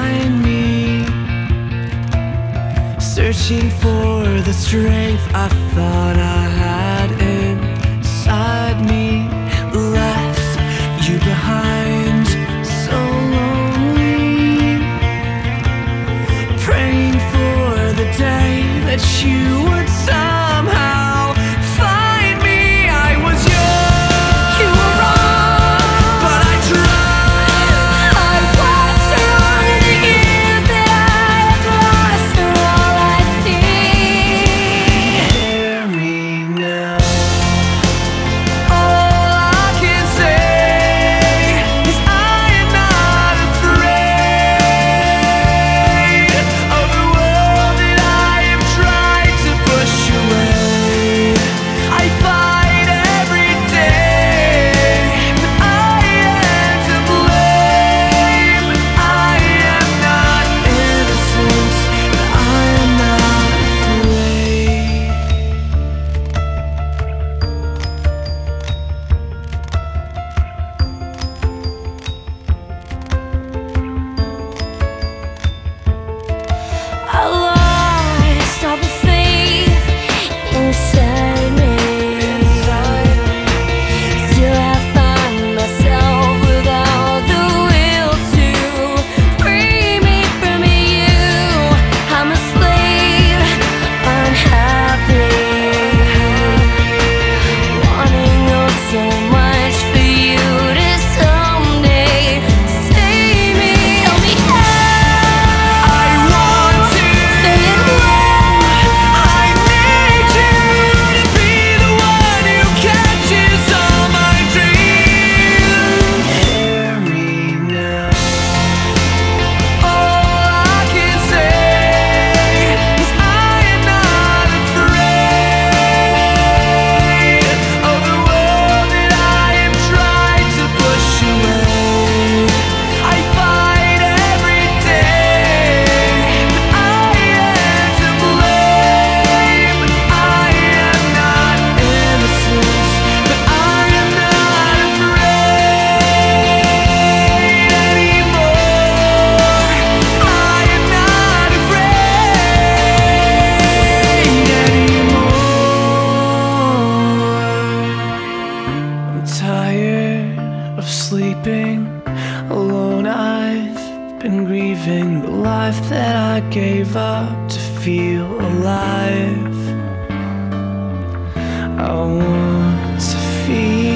find me. Searching for the strength I thought I had inside me. Left you behind. The life that I gave up to feel alive. I want to feel.